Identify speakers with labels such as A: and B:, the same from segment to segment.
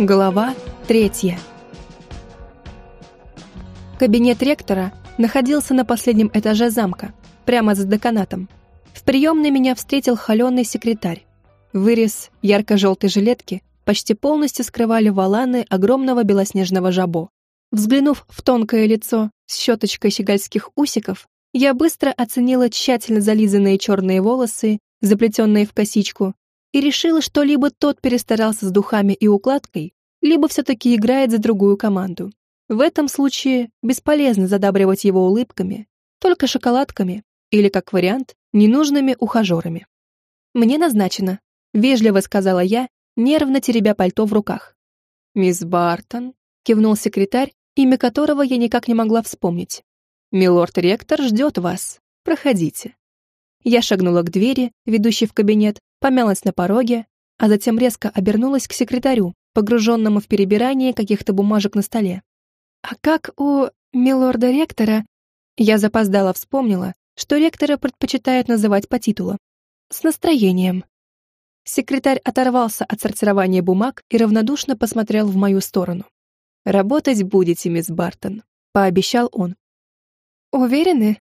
A: Глава третья. Кабинет ректора находился на последнем этаже замка, прямо за деканатом. В приемной меня встретил холеный секретарь. Вырез ярко-желтой жилетки почти полностью скрывали валаны огромного белоснежного жабо. Взглянув в тонкое лицо с щеточкой щегольских усиков, я быстро оценила тщательно зализанные черные волосы, заплетенные в косичку, и решила, что либо тот перестарался с духами и укладкой, либо все-таки играет за другую команду. В этом случае бесполезно задабривать его улыбками, только шоколадками или, как вариант, ненужными ухажерами. «Мне назначено», — вежливо сказала я, нервно теребя пальто в руках. «Мисс Бартон», — кивнул секретарь, имя которого я никак не могла вспомнить. «Милорд-ректор ждет вас. Проходите». Я шагнула к двери, ведущей в кабинет, помялась на пороге, а затем резко обернулась к секретарю, погруженному в перебирание каких-то бумажек на столе. «А как у милорда-ректора?» Я запоздала вспомнила, что ректора предпочитают называть по титулу. «С настроением». Секретарь оторвался от сортирования бумаг и равнодушно посмотрел в мою сторону. «Работать будете, мисс Бартон», — пообещал он. «Уверены?»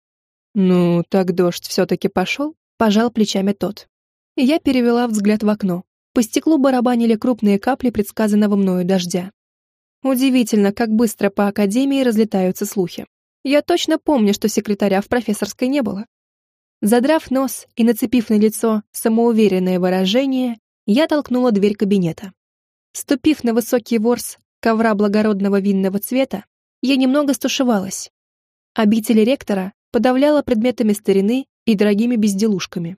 A: «Ну, так дождь все-таки пошел», — пожал плечами тот. Я перевела взгляд в окно. По стеклу барабанили крупные капли предсказанного мною дождя. Удивительно, как быстро по академии разлетаются слухи. Я точно помню, что секретаря в профессорской не было. Задрав нос и нацепив на лицо самоуверенное выражение, я толкнула дверь кабинета. Ступив на высокий ворс ковра благородного винного цвета, я немного стушевалась. Обитель ректора подавляла предметами старины и дорогими безделушками.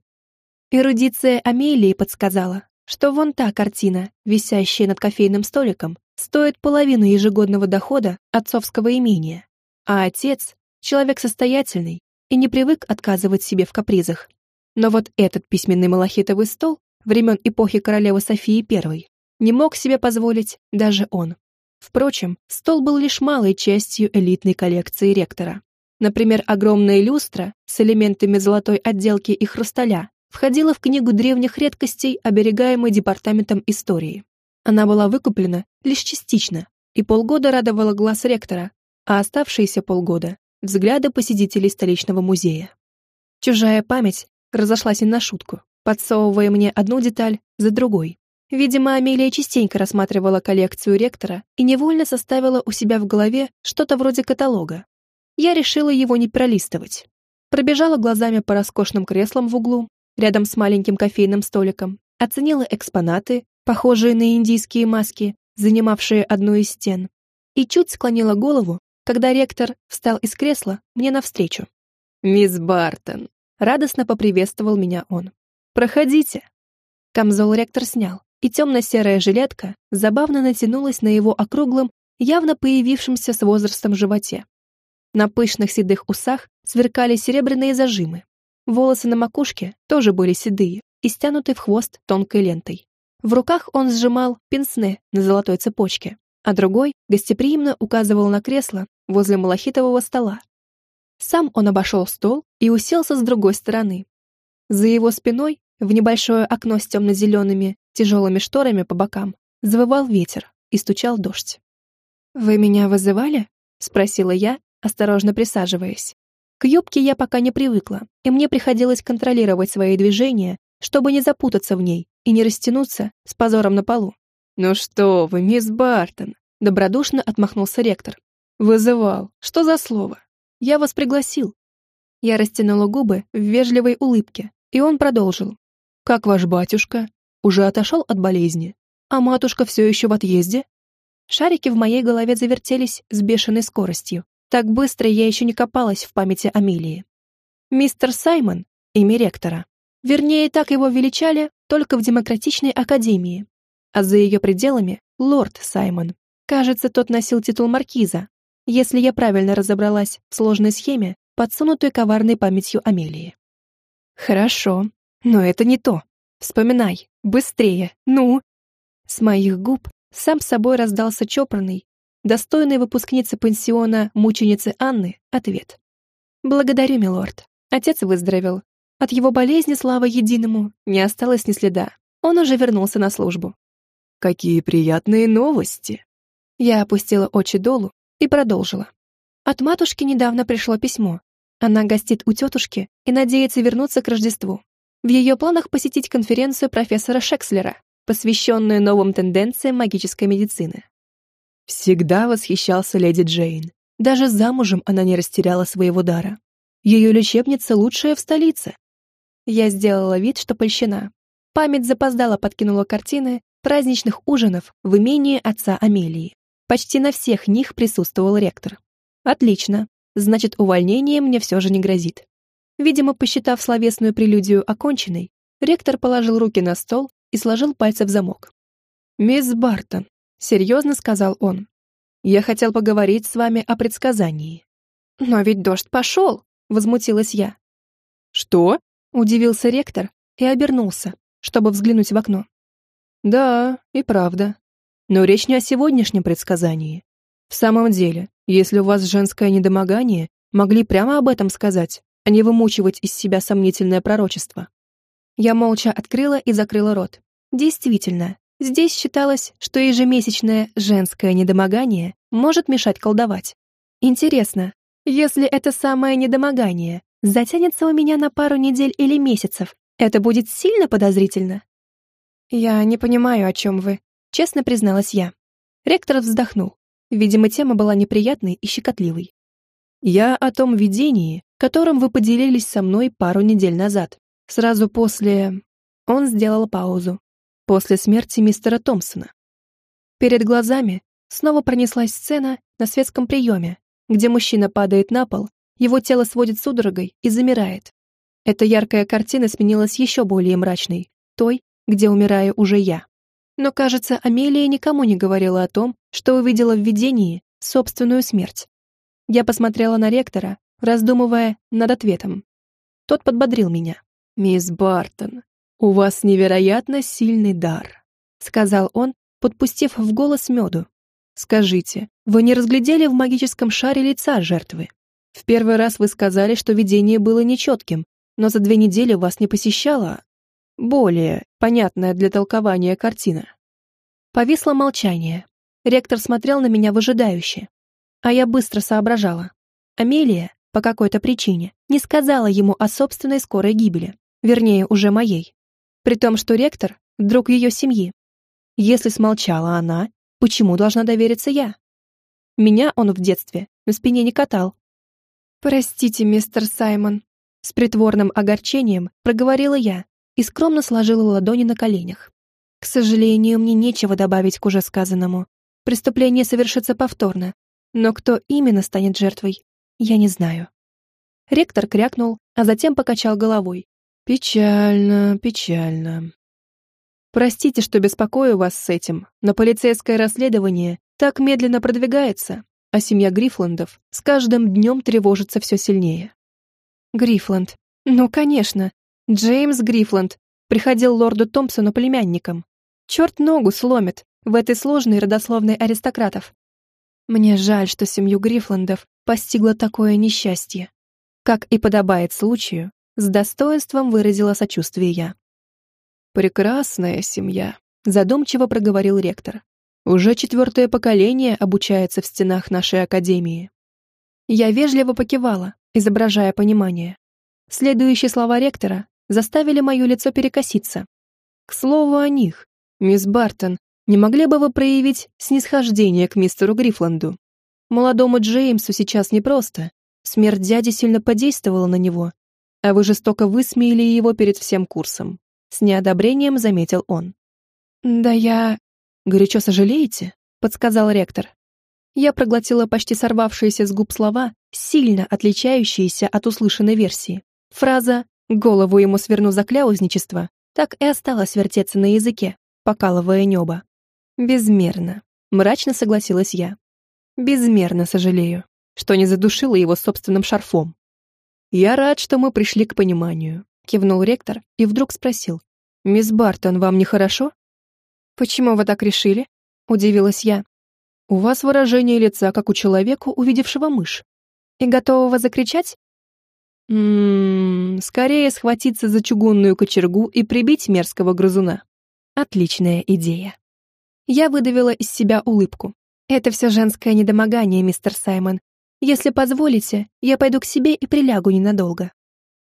A: Эрудиция Амелии подсказала, что вон та картина, висящая над кофейным столиком, стоит половину ежегодного дохода отцовского имения, а отец — человек состоятельный и не привык отказывать себе в капризах. Но вот этот письменный малахитовый стол времен эпохи королевы Софии I не мог себе позволить даже он. Впрочем, стол был лишь малой частью элитной коллекции ректора. Например, огромная люстра с элементами золотой отделки и хрусталя входила в книгу древних редкостей, оберегаемой департаментом истории. Она была выкуплена лишь частично и полгода радовала глаз ректора, а оставшиеся полгода — взгляды посетителей столичного музея. Чужая память разошлась не на шутку, подсовывая мне одну деталь за другой. Видимо, Амелия частенько рассматривала коллекцию ректора и невольно составила у себя в голове что-то вроде каталога. Я решила его не пролистывать. Пробежала глазами по роскошным креслам в углу, рядом с маленьким кофейным столиком, оценила экспонаты, похожие на индийские маски, занимавшие одну из стен, и чуть склонила голову, когда ректор встал из кресла мне навстречу. «Мисс Бартон!» — радостно поприветствовал меня он. «Проходите!» Камзол ректор снял, и темно-серая жилетка забавно натянулась на его округлом, явно появившемся с возрастом животе. На пышных седых усах сверкали серебряные зажимы, Волосы на макушке тоже были седые и стянуты в хвост тонкой лентой. В руках он сжимал пенсне на золотой цепочке, а другой гостеприимно указывал на кресло возле малахитового стола. Сам он обошел стол и уселся с другой стороны. За его спиной, в небольшое окно с темно-зелеными тяжелыми шторами по бокам, завывал ветер и стучал дождь. «Вы меня вызывали?» — спросила я, осторожно присаживаясь. К юбке я пока не привыкла, и мне приходилось контролировать свои движения, чтобы не запутаться в ней и не растянуться с позором на полу. «Ну что вы, мисс Бартон!» — добродушно отмахнулся ректор. «Вызывал. Что за слово? Я вас пригласил». Я растянула губы в вежливой улыбке, и он продолжил. «Как ваш батюшка? Уже отошел от болезни? А матушка все еще в отъезде?» Шарики в моей голове завертелись с бешеной скоростью. Так быстро я еще не копалась в памяти Амелии. Мистер Саймон — имя ректора. Вернее, так его величали только в демократичной академии. А за ее пределами — лорд Саймон. Кажется, тот носил титул маркиза, если я правильно разобралась в сложной схеме, подсунутой коварной памятью Амелии. Хорошо, но это не то. Вспоминай, быстрее, ну. С моих губ сам собой раздался чопорный, достойной выпускницы пансиона мученицы Анны, ответ. «Благодарю, милорд. Отец выздоровел. От его болезни, слава единому, не осталось ни следа. Он уже вернулся на службу».
B: какие приятные новости!»
A: Я опустила очи долу и продолжила. От матушки недавно пришло письмо. Она гостит у тетушки и надеется вернуться к Рождеству. В ее планах посетить конференцию профессора Шекслера, посвященную новым тенденциям магической медицины.
B: Всегда восхищался леди Джейн. Даже замужем она не растеряла своего дара. Ее лечебница лучшая в столице.
A: Я сделала вид, что польщена. Память запоздала подкинула картины праздничных ужинов в имении отца Амелии. Почти на всех них присутствовал ректор. Отлично. Значит, увольнение мне все же не грозит. Видимо, посчитав словесную прелюдию оконченной, ректор положил руки на стол и сложил пальцы в замок.
B: «Мисс Бартон», — серьезно сказал он, — «я хотел поговорить с вами о предсказании».
A: «Но ведь дождь пошел», — возмутилась я.
B: «Что?»
A: — удивился ректор и обернулся, чтобы взглянуть в окно.
B: «Да, и правда. Но речь не о сегодняшнем предсказании. В самом деле, если у вас женское недомогание, могли прямо об этом сказать, а не вымучивать из себя сомнительное пророчество».
A: Я молча открыла и закрыла рот. Действительно, здесь считалось, что ежемесячное женское недомогание может мешать колдовать. Интересно, если это самое недомогание затянется у меня на пару недель или месяцев, это будет сильно подозрительно? Я не понимаю, о чем вы, честно призналась я. Ректор вздохнул. Видимо, тема была неприятной и щекотливой.
B: Я о том видении, которым вы поделились со мной пару недель назад, сразу после... Он сделал паузу. После смерти мистера Томпсона.
A: Перед глазами снова пронеслась сцена на светском приеме, где мужчина падает на пол, его тело сводит судорогой и замирает. Эта яркая картина сменилась еще более мрачной, той, где умираю уже я. Но, кажется, Амелия никому не говорила о том, что увидела в видении собственную смерть. Я посмотрела на ректора, раздумывая над ответом. Тот подбодрил меня.
B: «Мисс Бартон, у вас невероятно сильный дар», — сказал он, подпустив в голос меду. «Скажите, вы не разглядели в магическом шаре лица жертвы? В первый раз вы сказали, что видение было нечетким, но за две недели вас не посещала более понятная для толкования картина».
A: Повисло молчание. Ректор смотрел на меня выжидающе. А я быстро соображала. Амелия, по какой-то причине, не сказала ему о собственной скорой гибели. Вернее, уже моей. При том, что ректор — друг ее семьи. Если смолчала она, почему должна довериться я? Меня он в детстве на спине не катал. «Простите, мистер Саймон», — с притворным огорчением проговорила я и скромно сложила ладони на коленях. «К сожалению, мне нечего добавить к уже сказанному. Преступление совершится повторно, но кто именно станет жертвой, я не знаю». Ректор крякнул, а затем покачал головой.
B: «Печально, печально. Простите, что беспокою вас с этим, но полицейское расследование так медленно продвигается, а семья Грифландов с каждым днем тревожится все сильнее».
A: «Грифланд. Ну, конечно. Джеймс Грифланд приходил лорду Томпсону племянником. Черт ногу сломит в этой сложной родословной аристократов. Мне жаль, что семью Грифландов постигло такое несчастье. Как и подобает случаю, с достоинством выразила сочувствие я.
B: «Прекрасная семья», — задумчиво проговорил ректор. «Уже четвертое поколение обучается в стенах нашей академии».
A: Я вежливо покивала, изображая понимание. Следующие слова ректора заставили мое лицо перекоситься.
B: «К слову о них, мисс Бартон, не могли бы вы проявить снисхождение к мистеру Грифланду? Молодому Джеймсу сейчас непросто. Смерть дяди сильно подействовала на него, а вы жестоко высмеяли его перед всем курсом. С неодобрением заметил он.
A: «Да я...»
B: «Горячо сожалеете?» — подсказал ректор.
A: Я проглотила почти сорвавшиеся с губ слова, сильно отличающиеся от услышанной версии. Фраза «голову ему сверну за кляузничество» так и осталась вертеться на языке, покалывая небо. «Безмерно», — мрачно согласилась я. «Безмерно сожалею, что не задушила его собственным шарфом.
B: «Я рад, что мы пришли к пониманию», — кивнул ректор и вдруг спросил. «Мисс Бартон, вам нехорошо?»
A: «Почему вы так решили?» — удивилась я.
B: «У вас выражение лица, как у человека, увидевшего мышь».
A: «И готового закричать?»
B: «Ммм, скорее схватиться за чугунную кочергу и прибить мерзкого грызуна».
A: «Отличная идея». Я выдавила из себя улыбку. «Это все женское недомогание, мистер Саймон. Если позволите, я пойду к себе и прилягу ненадолго».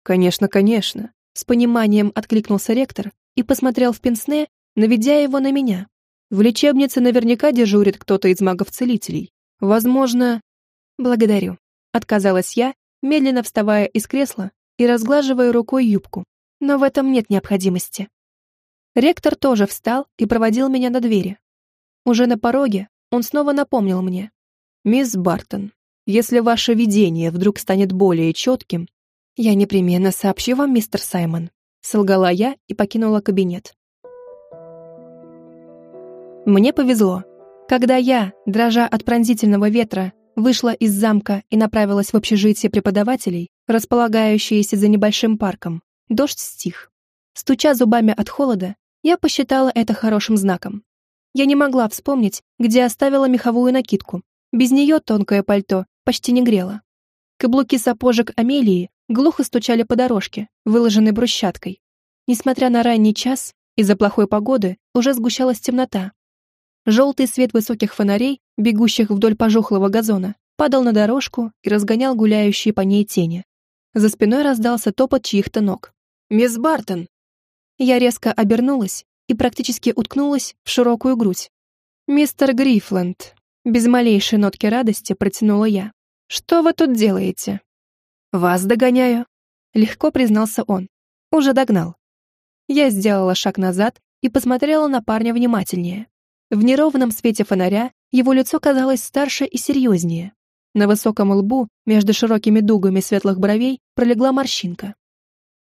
B: «Конечно, конечно», — с пониманием откликнулся ректор и посмотрел в пенсне, наведя его на меня. В лечебнице наверняка дежурит кто-то из магов-целителей. Возможно...
A: Благодарю. Отказалась я, медленно вставая из кресла и разглаживая рукой юбку. Но в этом нет необходимости. Ректор тоже встал и проводил меня до двери. Уже на пороге он снова напомнил мне.
B: «Мисс Бартон, если ваше видение вдруг станет более четким,
A: я непременно сообщу вам, мистер Саймон», солгала я и покинула кабинет. Мне повезло. Когда я, дрожа от пронзительного ветра, вышла из замка и направилась в общежитие преподавателей, располагающееся за небольшим парком, дождь стих. Стуча зубами от холода, я посчитала это хорошим знаком. Я не могла вспомнить, где оставила меховую накидку. Без нее тонкое пальто почти не грело. Каблуки сапожек Амелии глухо стучали по дорожке, выложенной брусчаткой. Несмотря на ранний час, из-за плохой погоды уже сгущалась темнота, Желтый свет высоких фонарей, бегущих вдоль пожухлого газона, падал на дорожку и разгонял гуляющие по ней тени. За спиной раздался топот чьих-то ног.
B: «Мисс Бартон!»
A: Я резко обернулась и практически уткнулась в широкую грудь. «Мистер Грифленд!» Без малейшей нотки радости протянула я. «Что вы тут делаете?»
B: «Вас догоняю», — легко признался он.
A: «Уже догнал». Я сделала шаг назад и посмотрела на парня внимательнее. В неровном свете фонаря его лицо казалось старше и серьезнее. На высоком лбу, между широкими дугами светлых бровей, пролегла морщинка.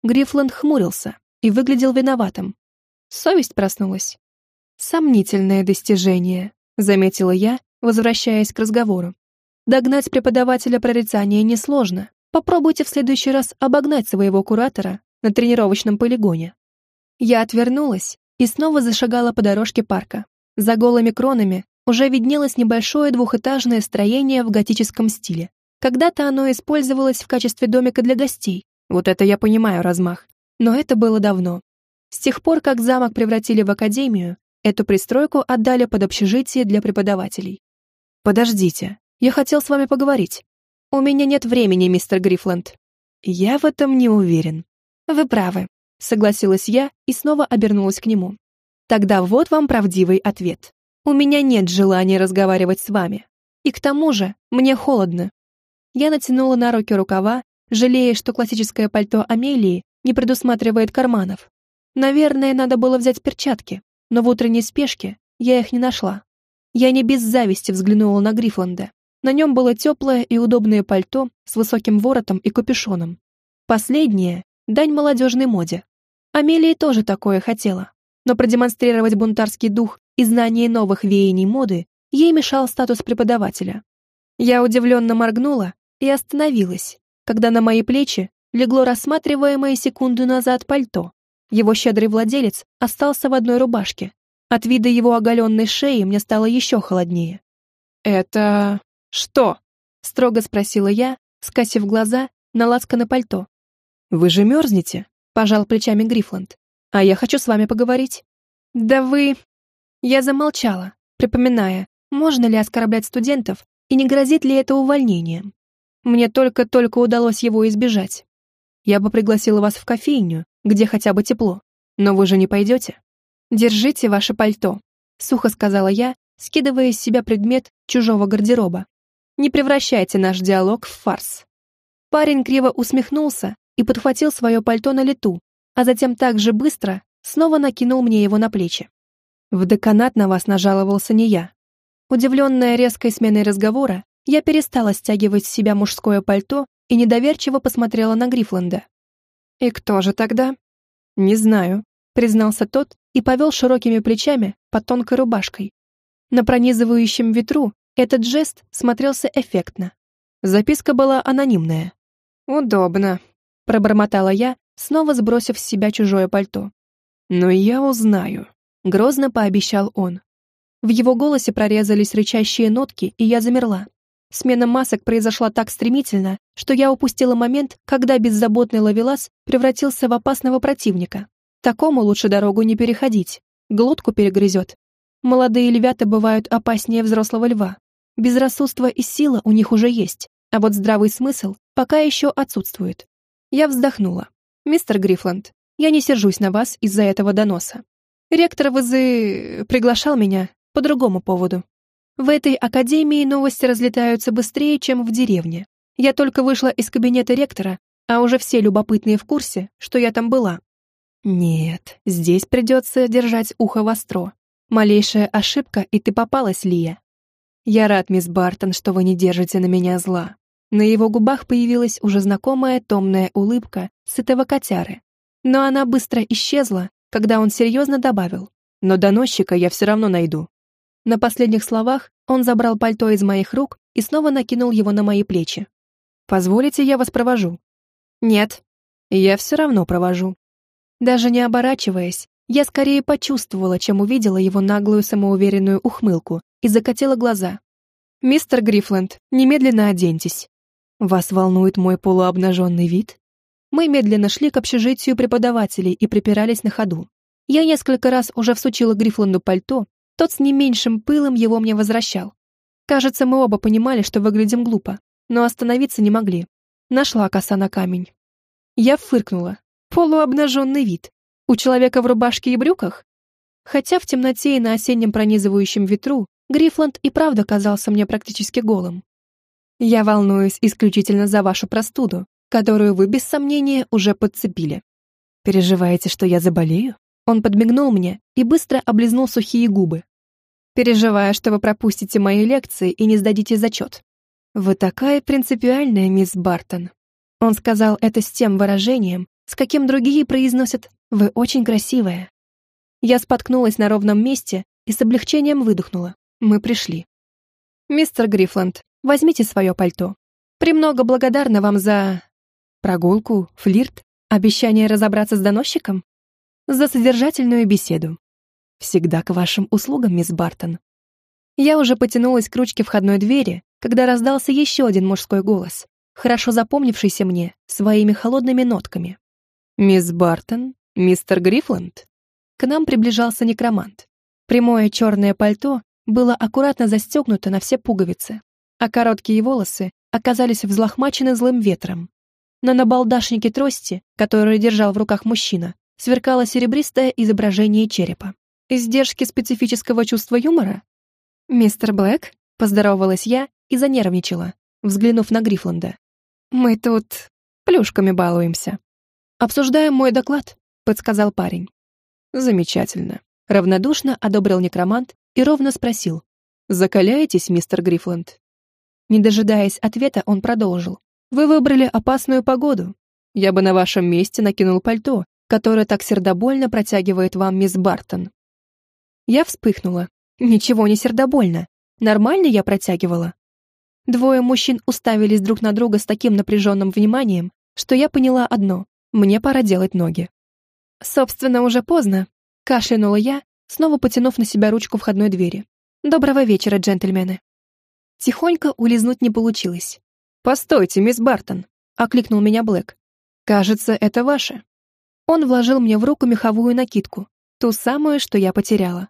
A: Грифланд хмурился и выглядел виноватым. Совесть проснулась. «Сомнительное достижение», — заметила я, возвращаясь к разговору. «Догнать преподавателя прорицания несложно. Попробуйте в следующий раз обогнать своего куратора на тренировочном полигоне». Я отвернулась и снова зашагала по дорожке парка. За голыми кронами уже виднелось небольшое двухэтажное строение в готическом стиле. Когда-то оно использовалось в качестве домика для гостей. Вот это я понимаю размах. Но это было давно. С тех пор, как замок превратили в академию, эту пристройку отдали под общежитие для преподавателей.
B: «Подождите, я хотел с вами поговорить».
A: «У меня нет времени, мистер Грифланд».
B: «Я в этом не уверен».
A: «Вы правы», — согласилась я и снова обернулась к нему. Тогда вот вам правдивый ответ. У меня нет желания разговаривать с вами. И к тому же мне холодно. Я натянула на руки рукава, жалея, что классическое пальто Амелии не предусматривает карманов. Наверное, надо было взять перчатки, но в утренней спешке я их не нашла. Я не без зависти взглянула на Грифланда. На нем было теплое и удобное пальто с высоким воротом и капюшоном. Последнее — дань молодежной моде. Амелия тоже такое хотела но продемонстрировать бунтарский дух и знание новых веяний моды ей мешал статус преподавателя. Я удивленно моргнула и остановилась, когда на мои плечи легло рассматриваемое секунду назад пальто. Его щедрый владелец остался в одной рубашке. От вида его оголенной шеи мне стало еще холоднее.
B: «Это... что?»
A: — строго спросила я, скосив глаза на лацко на пальто.
B: «Вы же мерзнете?» — пожал плечами Грифланд.
A: А я хочу с вами поговорить. Да вы... Я замолчала, припоминая, можно ли оскорблять студентов и не грозит ли это увольнением. Мне только-только удалось его избежать. Я бы пригласила вас в кофейню, где хотя бы тепло. Но вы же не пойдете. Держите ваше пальто, сухо сказала я, скидывая из себя предмет чужого гардероба. Не превращайте наш диалог в фарс. Парень криво усмехнулся и подхватил свое пальто на лету, а затем так же быстро снова накинул мне его на плечи. В деканат на вас нажаловался не я. Удивленная резкой сменой разговора, я перестала стягивать с себя мужское пальто и недоверчиво посмотрела на Грифланда. «И кто же тогда?» «Не знаю», — признался тот и повел широкими плечами под тонкой рубашкой. На пронизывающем ветру этот жест смотрелся эффектно. Записка была анонимная.
B: «Удобно», —
A: пробормотала я, снова сбросив с себя чужое пальто.
B: «Но я узнаю», —
A: грозно пообещал он. В его голосе прорезались рычащие нотки, и я замерла. Смена масок произошла так стремительно, что я упустила момент, когда беззаботный ловелас превратился в опасного противника. Такому лучше дорогу не переходить, глотку перегрызет. Молодые львята бывают опаснее взрослого льва. Безрассудство и сила у них уже есть, а вот здравый смысл пока еще отсутствует. Я вздохнула. «Мистер Грифланд, я не сержусь на вас из-за этого доноса. Ректор ВЗ приглашал меня по другому поводу. В этой академии новости разлетаются быстрее, чем в деревне. Я только вышла из кабинета ректора, а уже все любопытные в курсе, что я там была. Нет, здесь придется держать ухо востро. Малейшая ошибка, и ты попалась, Лия. Я рад, мисс Бартон, что вы не держите на меня зла. На его губах появилась уже знакомая томная улыбка сытого котяры. Но она быстро исчезла, когда он серьезно добавил. «Но доносчика я все равно найду». На последних словах он забрал пальто из моих рук и снова накинул его на мои плечи. «Позволите, я вас провожу?» «Нет». «Я все равно провожу». Даже не оборачиваясь, я скорее почувствовала, чем увидела его наглую самоуверенную ухмылку и закатила глаза. «Мистер Грифленд, немедленно оденьтесь». «Вас волнует мой полуобнаженный вид?» Мы медленно шли к общежитию преподавателей и припирались на ходу. Я несколько раз уже всучила Грифленду пальто, тот с не меньшим пылом его мне возвращал. Кажется, мы оба понимали, что выглядим глупо, но остановиться не могли. Нашла коса на камень. Я фыркнула. Полуобнаженный вид. У человека в рубашке и брюках? Хотя в темноте и на осеннем пронизывающем ветру Грифланд и правда казался мне практически голым. Я волнуюсь исключительно за вашу простуду, которую вы, без сомнения, уже подцепили. Переживаете, что я заболею? Он подмигнул мне и быстро облизнул сухие губы. Переживая, что вы пропустите мои лекции и не сдадите зачет. Вы такая принципиальная, мисс Бартон. Он сказал это с тем выражением, с каким другие произносят «Вы очень красивая». Я споткнулась на ровном месте и с облегчением выдохнула. Мы пришли. «Мистер Грифланд, возьмите свое пальто. Премного благодарна вам за... прогулку, флирт, обещание разобраться с доносчиком? За содержательную беседу. Всегда к вашим услугам, мисс Бартон». Я уже потянулась к ручке входной двери, когда раздался еще один мужской голос, хорошо запомнившийся мне своими холодными нотками. «Мисс Бартон? Мистер Грифланд?» К нам приближался некромант. Прямое черное пальто было аккуратно застегнуто на все пуговицы, а короткие волосы оказались взлохмачены злым ветром. На набалдашнике трости, которую держал в руках мужчина, сверкало серебристое изображение черепа. Издержки специфического чувства юмора? «Мистер Блэк?» — поздоровалась я и занервничала, взглянув на Грифланда. «Мы тут плюшками балуемся». «Обсуждаем мой доклад», — подсказал парень. «Замечательно», — равнодушно одобрил некромант и ровно спросил. «Закаляетесь, мистер Грифланд?» Не дожидаясь ответа, он продолжил. «Вы выбрали опасную погоду. Я бы на вашем месте накинул пальто, которое так сердобольно протягивает вам мисс Бартон». Я вспыхнула. Ничего не сердобольно. Нормально я протягивала. Двое мужчин уставились друг на друга с таким напряженным вниманием, что я поняла одно. Мне пора делать ноги. Собственно, уже поздно. Кашлянула я, снова потянув на себя ручку входной двери. Доброго вечера, джентльмены. Тихонько улизнуть не получилось. «Постойте, мисс Бартон!» — окликнул меня Блэк. «Кажется, это ваше». Он вложил мне в руку меховую накидку, ту самую, что я потеряла.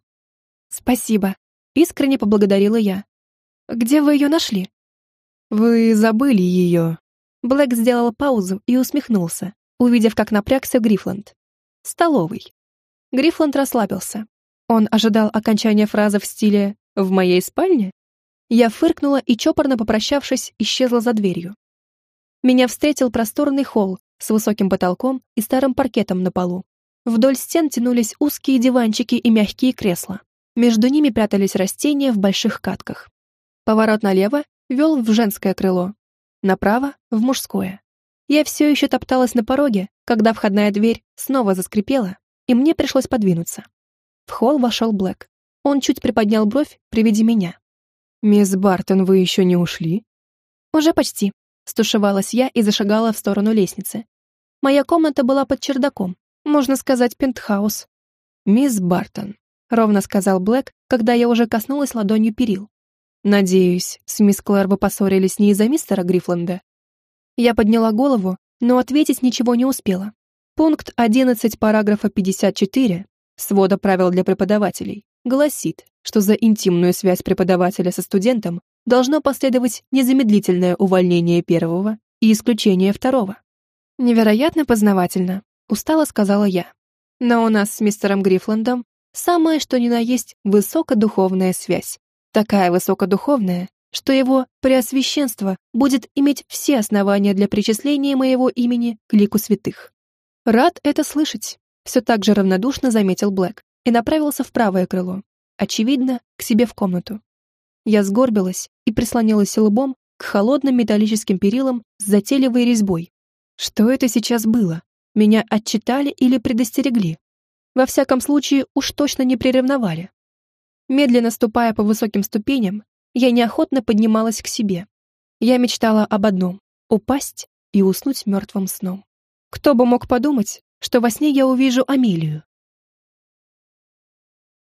A: «Спасибо», — искренне поблагодарила я. «Где вы ее нашли?» «Вы забыли ее». Блэк сделал паузу и усмехнулся увидев, как напрягся Грифланд. «Столовый». Грифланд расслабился. Он ожидал окончания фразы в стиле «в моей спальне?» Я фыркнула и, чопорно попрощавшись, исчезла за дверью. Меня встретил просторный холл с высоким потолком и старым паркетом на полу. Вдоль стен тянулись узкие диванчики и мягкие кресла. Между ними прятались растения в больших катках. Поворот налево вел в женское крыло, направо — в мужское. Я все еще топталась на пороге, когда входная дверь снова заскрипела, и мне пришлось подвинуться. В холл вошел Блэк. Он чуть приподнял бровь при виде меня. «Мисс Бартон, вы еще не ушли?» «Уже почти», — стушевалась я и зашагала в сторону лестницы. Моя комната была под чердаком, можно сказать, пентхаус. «Мисс Бартон», — ровно сказал Блэк, когда я уже коснулась ладонью перил. «Надеюсь, с мисс Клэр вы поссорились не из-за мистера Грифленда?» Я подняла голову, но ответить ничего не успела. Пункт 11 параграфа 54 свода правил для преподавателей гласит, что за интимную связь преподавателя со студентом должно последовать незамедлительное увольнение первого и исключение второго. Невероятно познавательно, устало сказала я. Но у нас с мистером Грифландом самое что ни на есть высокодуховная связь. Такая высокодуховная, что его преосвященство будет иметь все основания для причисления моего имени к лику святых. Рад это слышать, все так же равнодушно заметил Блэк и направился в правое крыло, очевидно, к себе в комнату. Я сгорбилась и прислонилась лбом к холодным металлическим перилам с затейливой резьбой. Что это сейчас было? Меня отчитали или предостерегли? Во всяком случае, уж точно не приревновали. Медленно ступая по высоким ступеням, я неохотно поднималась к себе. Я мечтала об одном — упасть и уснуть мертвым сном. Кто бы мог подумать, что во сне я увижу Амелию.